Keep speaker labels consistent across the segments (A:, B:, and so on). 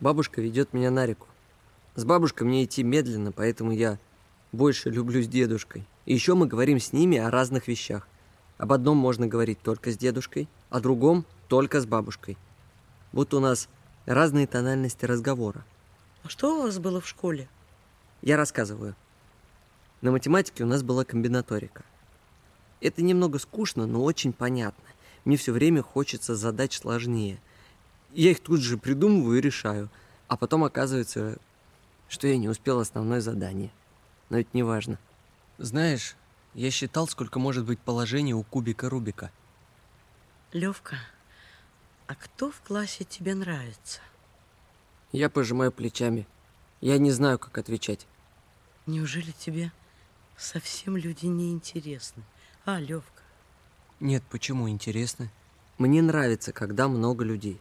A: Бабушка ведет меня на реку. С бабушкой мне идти медленно, поэтому я больше люблю с дедушкой. И еще мы говорим с ними о разных вещах. Об одном можно говорить только с дедушкой, о другом только с бабушкой. Будто у нас разные тональности разговора.
B: А что у вас было в школе?
A: Я рассказываю. На математике у нас была комбинаторика. Это немного скучно, но очень понятно. Мне все время хочется задач сложнее. Я их тут же придумываю и решаю. А потом оказывается, что я не успел основное задание. Но это не важно. Знаешь, я считал, сколько может быть положений у кубика Рубика.
B: Левка, а кто в классе тебе нравится?
A: Я пожимаю плечами. Я не знаю, как отвечать.
B: Неужели тебе совсем люди не интересны? А, Левка?
A: Нет, почему интересны? Мне нравится, когда много людей.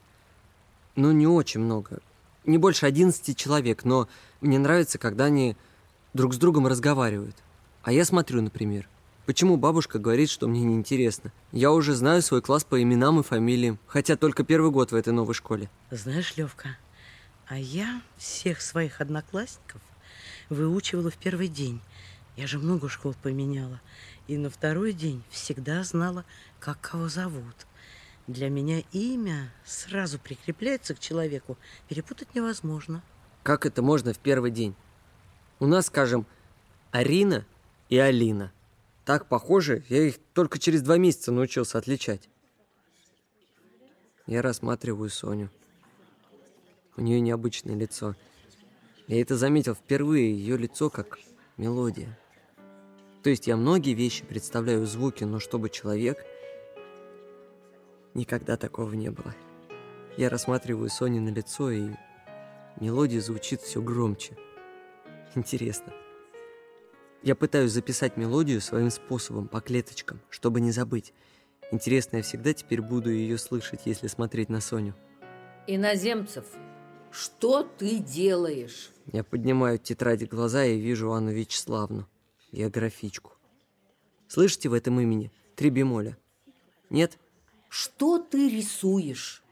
A: Ну, не очень много. Не больше 11 человек, но мне нравится, когда они друг с другом разговаривают. А я смотрю, например. Почему бабушка говорит, что мне неинтересно? Я уже знаю свой класс по именам и фамилиям, хотя только первый год в этой новой школе.
B: Знаешь, Левка, а я всех своих одноклассников выучивала в первый день. Я же много школ поменяла. И на второй день всегда знала, как кого зовут. Для меня имя сразу прикрепляется к человеку. Перепутать невозможно.
A: Как это можно в первый день? У нас, скажем, Арина и Алина. Так похожи, я их только через два месяца научился отличать. Я рассматриваю Соню. У нее необычное лицо. Я это заметил впервые, ее лицо как мелодия. То есть я многие вещи представляю в звуке, но чтобы человек... Никогда такого не было. Я рассматриваю Сони на лицо, и мелодия звучит все громче. Интересно. Я пытаюсь записать мелодию своим способом, по клеточкам, чтобы не забыть. Интересно, я всегда теперь буду ее слышать, если смотреть на Соню.
C: Иноземцев, что ты делаешь?
A: Я поднимаю тетради глаза и вижу Анну Вячеславну, географичку. Слышите в этом имени три бемоля? Нет?
C: Что ты рисуешь?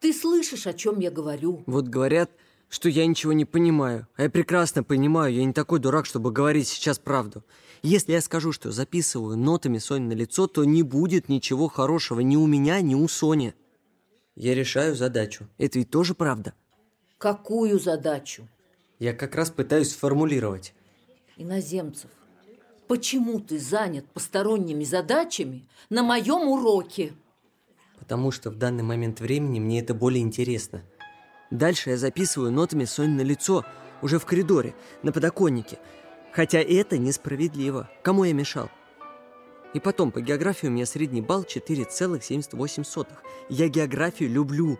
C: Ты слышишь, о чем я говорю?
A: Вот говорят, что я ничего не понимаю. А я прекрасно понимаю, я не такой дурак, чтобы говорить сейчас правду. Если я скажу, что записываю нотами Сони на лицо, то не будет ничего хорошего ни у меня, ни у Сони. Я решаю задачу. Это ведь тоже правда.
C: Какую задачу?
A: Я как раз пытаюсь сформулировать.
C: Иноземцев, почему ты занят посторонними задачами на моем уроке?
A: Потому что в данный момент времени мне это более интересно. Дальше я записываю нотами Сони на лицо, уже в коридоре, на подоконнике. Хотя это несправедливо. Кому я мешал? И потом, по географии у меня средний балл 4,78. Я географию люблю.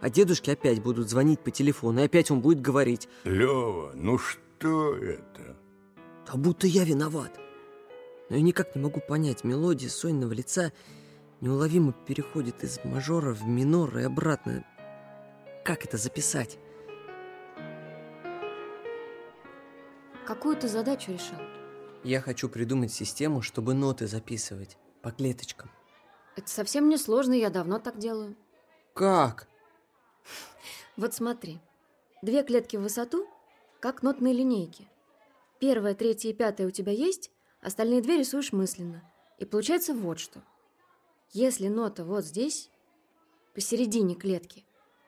A: А дедушки опять будут звонить по телефону, и опять он будет говорить.
D: Лева, ну что это?
A: Как будто я виноват. Но я никак не могу понять, мелодия Сониного лица неуловимо переходит из мажора в минор и обратно. Как это записать?
E: Какую ты задачу решил?
A: Я хочу придумать систему, чтобы ноты записывать по клеточкам.
E: Это совсем не сложно, я давно так делаю.
A: Как?
E: Вот смотри. Две клетки в высоту, как нотные линейки. Первая, третья и пятая у тебя есть, остальные две рисуешь мысленно. И получается вот что. Если нота вот здесь, посередине клетки,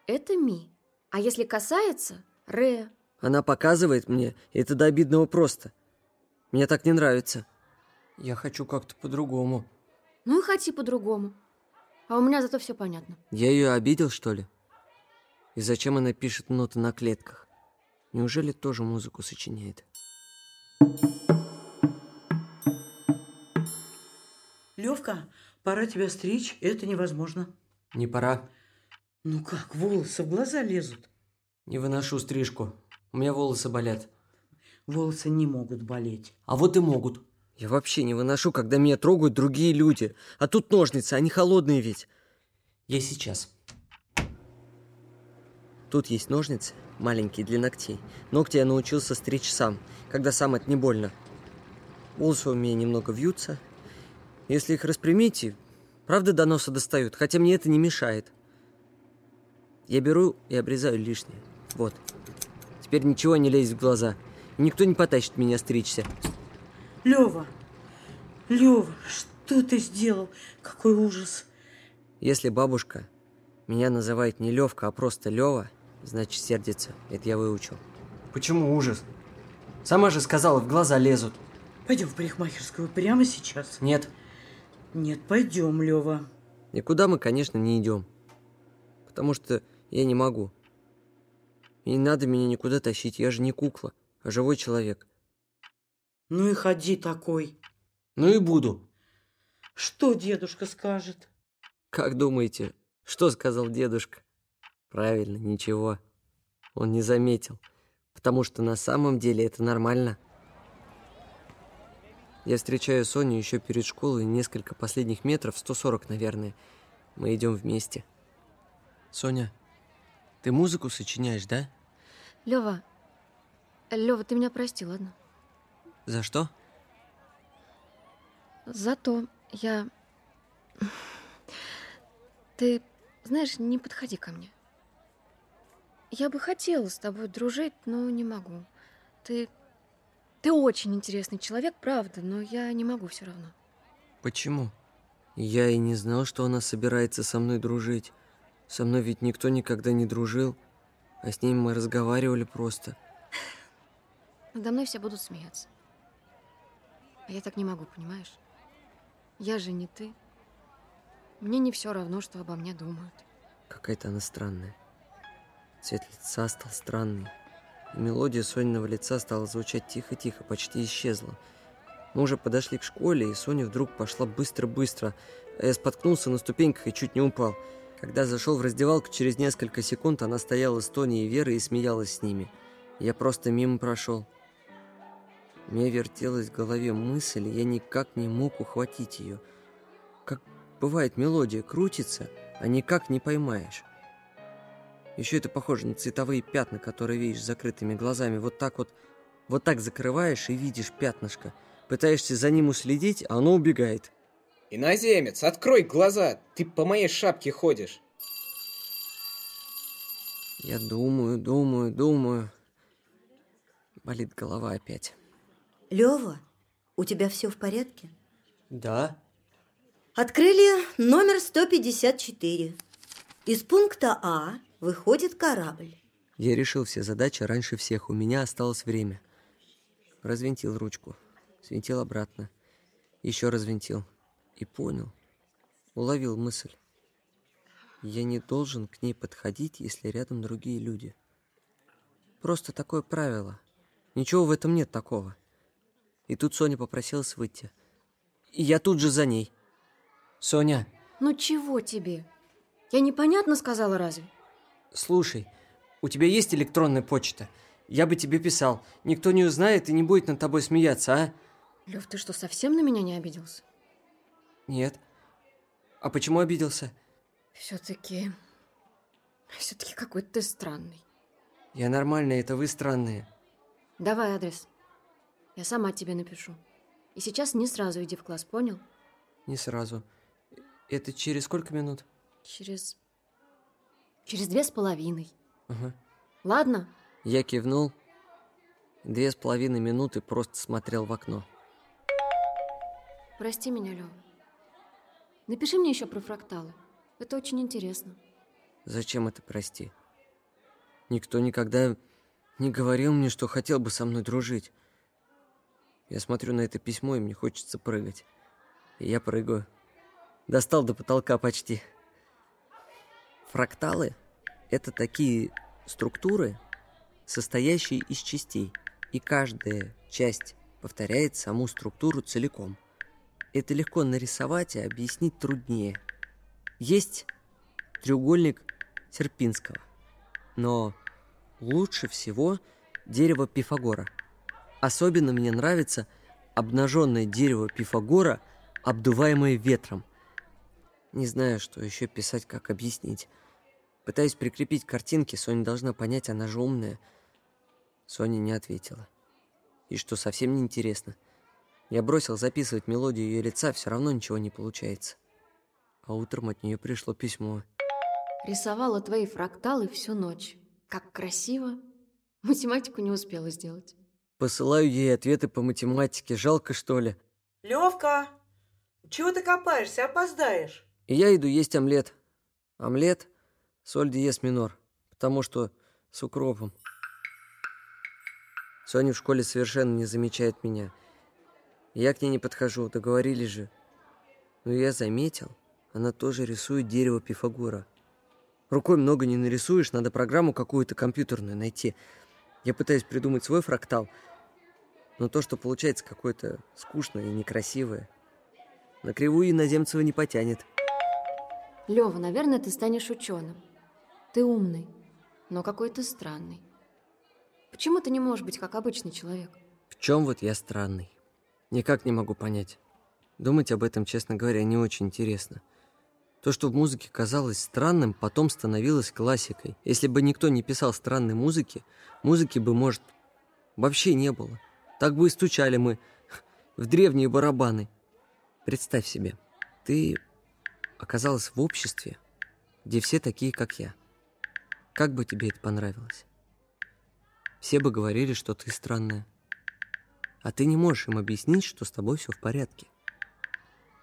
E: это ми. А если касается, ре.
A: Она показывает мне, и это до обидного просто. Мне так не нравится. Я хочу как-то по-другому.
E: Ну и хоти по-другому. А у меня зато все понятно.
A: Я ее обидел, что ли? И зачем она пишет ноты на клетках? Неужели тоже музыку сочиняет?
B: Левка, пора тебя стричь, это невозможно.
A: Не пора.
B: Ну как, волосы в глаза лезут.
A: Не выношу стрижку. У меня волосы болят.
B: Волосы не могут болеть.
A: А вот и могут. Я вообще не выношу, когда меня трогают другие люди. А тут ножницы, они холодные ведь. Я сейчас. Тут есть ножницы, маленькие, для ногтей. Ногти я научился стричь сам, когда сам это не больно. Волосы у меня немного вьются. Если их распрямить, правда до носа достают, хотя мне это не мешает. Я беру и обрезаю лишнее. Вот. Теперь ничего не лезет в глаза. И никто не потащит меня стричься.
B: Лева, Лева, что ты сделал? Какой ужас.
A: Если бабушка меня называет не Левка, а просто Лева, значит сердится. Это я выучил. Почему ужас? Сама же сказала, в глаза лезут.
B: Пойдем в парикмахерскую прямо сейчас.
A: Нет.
B: Нет, пойдем, Лева.
A: Никуда мы, конечно, не идем. Потому что я не могу. И не надо меня никуда тащить, я же не кукла, а живой человек.
B: Ну и ходи такой.
A: Ну и буду.
B: Что дедушка скажет?
A: Как думаете, что сказал дедушка? Правильно, ничего. Он не заметил, потому что на самом деле это нормально. Я встречаю Соню еще перед школой, несколько последних метров, 140, наверное. Мы идем вместе. Соня, ты музыку сочиняешь, да?
E: Лева, Лева, ты меня прости, ладно?
A: За что?
E: Зато я... Ты, знаешь, не подходи ко мне. Я бы хотела с тобой дружить, но не могу. Ты... Ты очень интересный человек, правда, но я не могу все равно.
A: Почему? Я и не знал, что она собирается со мной дружить. Со мной ведь никто никогда не дружил, а с ней мы разговаривали просто.
E: Надо мной все будут смеяться. А я так не могу, понимаешь? Я же не ты. Мне не все равно, что обо мне думают.
A: Какая-то она странная. Цвет лица стал странный. Мелодия Сониного лица стала звучать тихо-тихо, почти исчезла. Мы уже подошли к школе, и Соня вдруг пошла быстро-быстро. Я споткнулся на ступеньках и чуть не упал. Когда зашел в раздевалку, через несколько секунд она стояла с Тони и Верой и смеялась с ними. Я просто мимо прошел. Мне вертелась в голове мысль, и я никак не мог ухватить ее. Как бывает мелодия, крутится, а никак не поймаешь. Еще это похоже на цветовые пятна, которые видишь закрытыми глазами. Вот так вот, вот так закрываешь и видишь пятнышко. Пытаешься за ним уследить, а оно убегает.
F: Иноземец, открой глаза, ты по моей шапке ходишь.
A: Я думаю, думаю, думаю. Болит голова опять.
G: Лева, у тебя все в порядке?
A: Да.
G: Открыли номер 154. Из пункта А выходит корабль.
A: Я решил все задачи раньше всех. У меня осталось время. Развинтил ручку. Свинтил обратно. Еще развинтил. И понял. Уловил мысль. Я не должен к ней подходить, если рядом другие люди. Просто такое правило. Ничего в этом нет такого. И тут Соня попросилась выйти. И я тут же за ней. Соня,
E: Ну чего тебе? Я непонятно сказала разве?
A: Слушай, у тебя есть электронная почта? Я бы тебе писал. Никто не узнает и не будет над тобой смеяться, а?
E: Лев, ты что, совсем на меня не обиделся?
A: Нет. А почему обиделся?
E: Все-таки... Все-таки какой-то ты странный.
A: Я нормальный, это вы странные.
E: Давай адрес. Я сама тебе напишу. И сейчас не сразу иди в класс, понял?
A: Не сразу. Это через сколько минут?
E: Через... Через две с половиной.
A: Ага.
E: Ладно?
A: Я кивнул. Две с половиной минуты просто смотрел в окно.
E: Прости меня, Лёва. Напиши мне еще про фракталы. Это очень интересно.
A: Зачем это, прости? Никто никогда не говорил мне, что хотел бы со мной дружить. Я смотрю на это письмо, и мне хочется прыгать. И я прыгаю. Достал до потолка почти. Фракталы — это такие структуры, состоящие из частей, и каждая часть повторяет саму структуру целиком. Это легко нарисовать, а объяснить труднее. Есть треугольник Серпинского, но лучше всего дерево Пифагора. Особенно мне нравится обнаженное дерево Пифагора, обдуваемое ветром. Не знаю, что еще писать, как объяснить. Пытаюсь прикрепить картинки, Соня должна понять, она же умная. Соня не ответила. И что совсем не интересно. Я бросил записывать мелодию ее лица, все равно ничего не получается. А утром от нее пришло письмо.
E: Рисовала твои фракталы всю ночь. Как красиво. Математику не успела сделать.
A: Посылаю ей ответы по математике. Жалко, что ли?
B: Левка, чего ты копаешься? Опоздаешь.
A: И я иду есть омлет. Омлет, соль диез минор. Потому что с укропом. Соня в школе совершенно не замечает меня. Я к ней не подхожу, договорились же. Но я заметил, она тоже рисует дерево Пифагора. Рукой много не нарисуешь, надо программу какую-то компьютерную найти. Я пытаюсь придумать свой фрактал, но то, что получается какое-то скучное и некрасивое, на кривую иноземцева не потянет.
E: Лева, наверное, ты станешь ученым. Ты умный, но какой-то странный. Почему ты не можешь быть как обычный человек?
A: В чем вот я странный? Никак не могу понять. Думать об этом, честно говоря, не очень интересно. То, что в музыке казалось странным, потом становилось классикой. Если бы никто не писал странной музыки, музыки бы, может, вообще не было. Так бы и стучали мы в древние барабаны. Представь себе, ты оказалась в обществе, где все такие, как я. Как бы тебе это понравилось? Все бы говорили, что ты странная. А ты не можешь им объяснить, что с тобой все в порядке.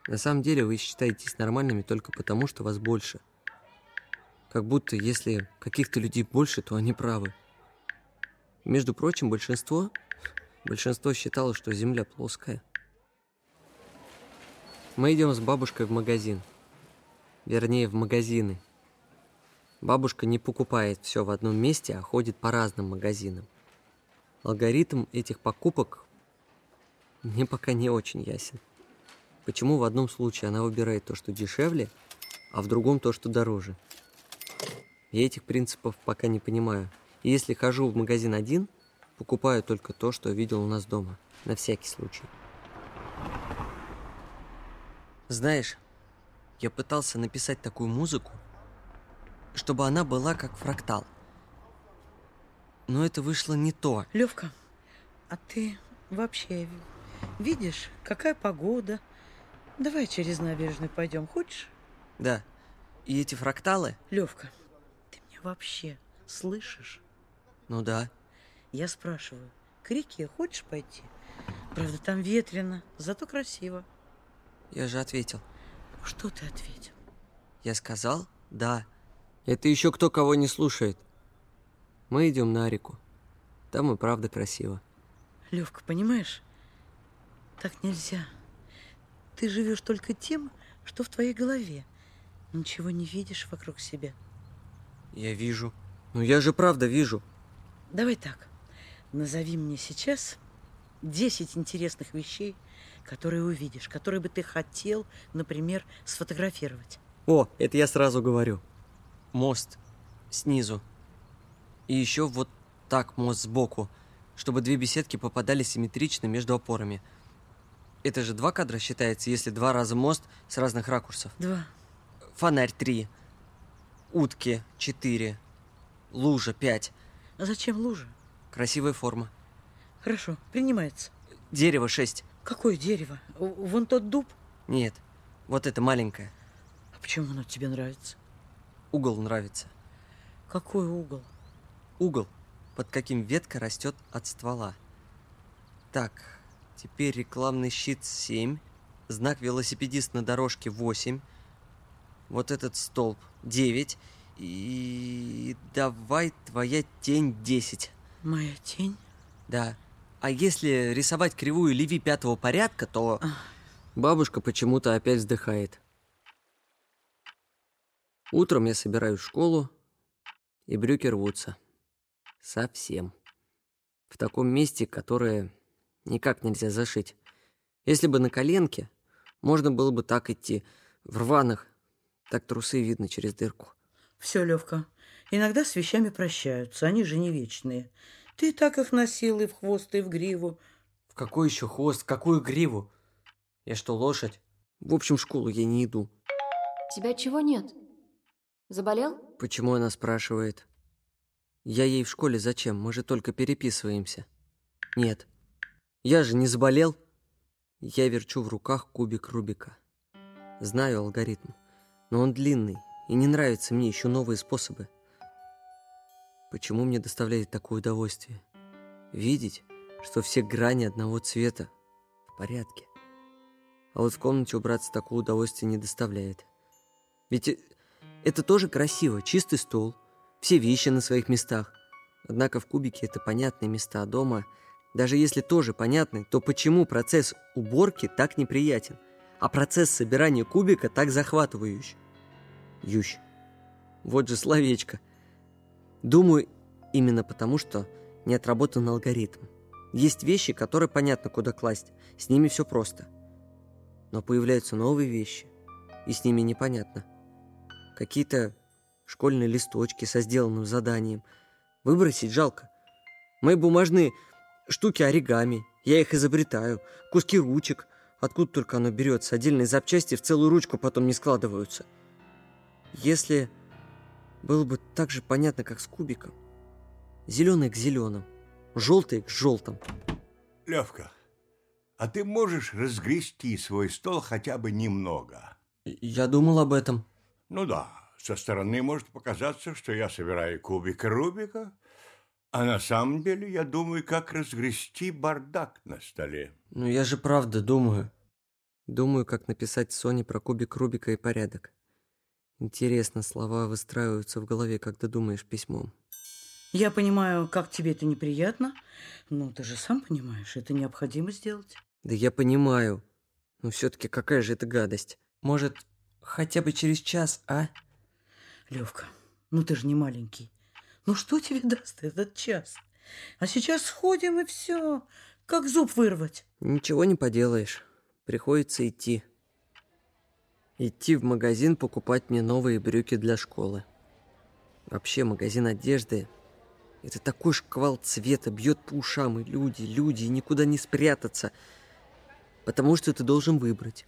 A: На самом деле вы считаетесь нормальными только потому, что вас больше. Как будто если каких-то людей больше, то они правы. Между прочим, большинство, большинство считало, что Земля плоская. Мы идем с бабушкой в магазин. Вернее, в магазины. Бабушка не покупает все в одном месте, а ходит по разным магазинам. Алгоритм этих покупок мне пока не очень ясен. Почему в одном случае она выбирает то, что дешевле, а в другом то, что дороже? Я этих принципов пока не понимаю. И если хожу в магазин один, покупаю только то, что видел у нас дома. На всякий случай. Знаешь, я пытался написать такую музыку, чтобы она была как фрактал. Но это вышло не то.
B: Левка, а ты вообще видишь, какая погода? Давай через набережную пойдем, хочешь?
A: Да. И эти фракталы?
B: Левка, ты меня вообще слышишь?
A: Ну да.
B: Я спрашиваю, к реке хочешь пойти? Правда, там ветрено, зато красиво.
A: Я же ответил.
B: Что ты ответил?
A: Я сказал «да». Это еще кто кого не слушает. Мы идем на реку. Там и правда красиво.
B: Левка, понимаешь, так нельзя. Ты живешь только тем, что в твоей голове. Ничего не видишь вокруг себя.
A: Я вижу. Ну я же правда вижу.
B: Давай так. Назови мне сейчас 10 интересных вещей, которые увидишь, которые бы ты хотел, например, сфотографировать.
A: О, это я сразу говорю. Мост снизу. И еще вот так мост сбоку, чтобы две беседки попадали симметрично между опорами. Это же два кадра считается, если два раза мост с разных ракурсов.
B: Два.
A: Фонарь три. Утки четыре. Лужа пять.
B: А зачем лужа?
A: Красивая форма.
B: Хорошо, принимается.
A: Дерево шесть.
B: Какое дерево? Вон тот дуб?
A: Нет, вот это маленькое.
B: А почему оно тебе нравится?
A: Угол нравится.
B: Какой угол?
A: Угол, под каким ветка растет от ствола. Так, теперь рекламный щит 7, знак велосипедист на дорожке 8, вот этот столб 9 и давай твоя тень 10.
B: Моя тень?
A: Да. А если рисовать кривую Леви пятого порядка, то... Бабушка почему-то опять вздыхает. Утром я собираюсь в школу, и брюки рвутся. Совсем. В таком месте, которое никак нельзя зашить. Если бы на коленке, можно было бы так идти. В рваных, так трусы видно через дырку.
B: Все, Левка, иногда с вещами прощаются, они же не вечные. Ты так их носил и в хвост, и в гриву.
A: В какой еще хвост, в какую гриву? Я что, лошадь? В общем, в школу я не иду.
E: Тебя чего нет? Заболел?
A: Почему она спрашивает? Я ей в школе зачем? Мы же только переписываемся. Нет. Я же не заболел. Я верчу в руках кубик Рубика. Знаю алгоритм, но он длинный, и не нравятся мне еще новые способы. Почему мне доставляет такое удовольствие? Видеть, что все грани одного цвета в порядке. А вот в комнате убраться такого удовольствия не доставляет. Ведь это тоже красиво, чистый стол, все вещи на своих местах. Однако в кубике это понятные места, а дома, даже если тоже понятны, то почему процесс уборки так неприятен, а процесс собирания кубика так захватывающий? Ющ. Вот же словечко. Думаю, именно потому, что не отработан алгоритм. Есть вещи, которые понятно, куда класть. С ними все просто. Но появляются новые вещи, и с ними непонятно. Какие-то школьные листочки со сделанным заданием. Выбросить жалко. Мои бумажные штуки оригами. Я их изобретаю. Куски ручек. Откуда только оно берется. Отдельные запчасти в целую ручку потом не складываются. Если было бы так же понятно, как с кубиком. Зеленый к зеленым. Желтый к желтым.
D: Левка, а ты можешь разгрести свой стол хотя бы немного?
A: Я думал об этом.
D: Ну да, со стороны может показаться, что я собираю кубик Рубика, а на самом деле я думаю, как разгрести бардак на столе.
A: Ну я же правда думаю. Думаю, как написать Соне про кубик Рубика и порядок. Интересно, слова выстраиваются в голове, когда думаешь письмом.
B: Я понимаю, как тебе это неприятно, но ты же сам понимаешь, это необходимо сделать.
A: Да я понимаю. Но все-таки какая же это гадость. Может, хотя бы через час, а?
B: Левка, ну ты же не маленький. Ну что тебе даст этот час? А сейчас сходим и все, как зуб вырвать.
A: Ничего не поделаешь. Приходится идти. Идти в магазин покупать мне новые брюки для школы. Вообще, магазин одежды – это такой шквал цвета, бьет по ушам, и люди, люди, и никуда не спрятаться. Потому что ты должен выбрать.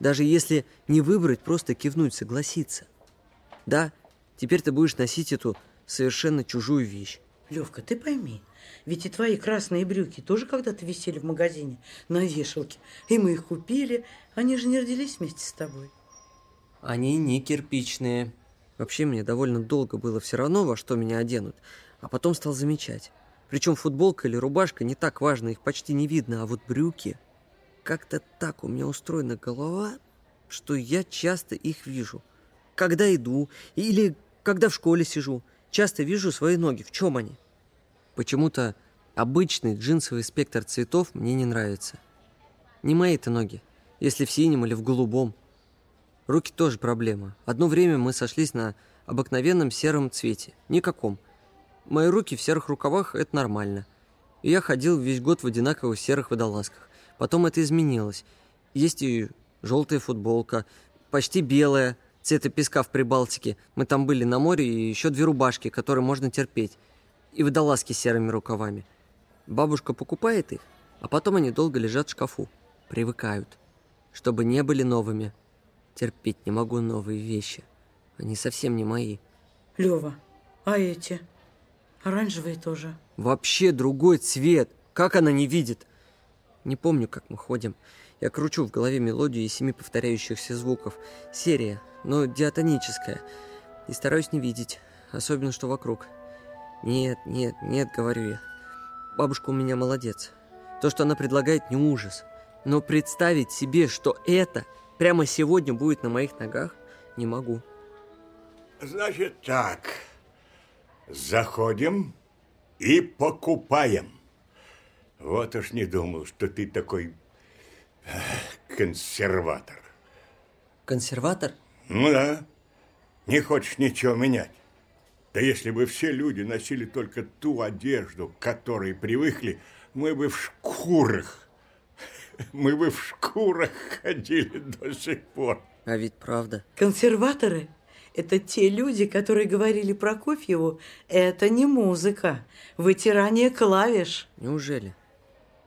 A: Даже если не выбрать, просто кивнуть, согласиться. Да, теперь ты будешь носить эту совершенно чужую вещь.
B: Левка, ты пойми, ведь и твои красные брюки тоже когда-то висели в магазине на вешалке. И мы их купили. Они же не родились вместе с тобой.
A: Они не кирпичные. Вообще мне довольно долго было все равно, во что меня оденут. А потом стал замечать. Причем футболка или рубашка не так важно, их почти не видно. А вот брюки... Как-то так у меня устроена голова, что я часто их вижу. Когда иду или когда в школе сижу, часто вижу свои ноги. В чем они? Почему-то обычный джинсовый спектр цветов мне не нравится. Не мои это ноги, если в синем или в голубом. Руки тоже проблема. Одно время мы сошлись на обыкновенном сером цвете. Никаком. Мои руки в серых рукавах – это нормально. И я ходил весь год в одинаковых серых водолазках. Потом это изменилось. Есть и желтая футболка, почти белая, цвета песка в Прибалтике. Мы там были на море, и еще две рубашки, которые можно терпеть. И водолазки с серыми рукавами. Бабушка покупает их, а потом они долго лежат в шкафу. Привыкают. Чтобы не были новыми. Терпеть не могу новые вещи. Они совсем не мои.
B: Лева, а эти? Оранжевые тоже.
A: Вообще другой цвет. Как она не видит? Не помню, как мы ходим. Я кручу в голове мелодию из семи повторяющихся звуков. Серия, но диатоническая. И стараюсь не видеть, особенно что вокруг. Нет, нет, нет, говорю я. Бабушка у меня молодец. То, что она предлагает, не ужас. Но представить себе, что это прямо сегодня будет на моих ногах, не могу.
D: Значит так, заходим и покупаем. Вот уж не думал, что ты такой консерватор.
A: Консерватор?
D: Ну да, не хочешь ничего менять. Да если бы все люди носили только ту одежду, к которой привыкли, мы бы в шкурах, мы бы в шкурах ходили до сих пор.
A: А ведь правда.
B: Консерваторы – это те люди, которые говорили Прокофьеву, это не музыка, вытирание клавиш.
A: Неужели?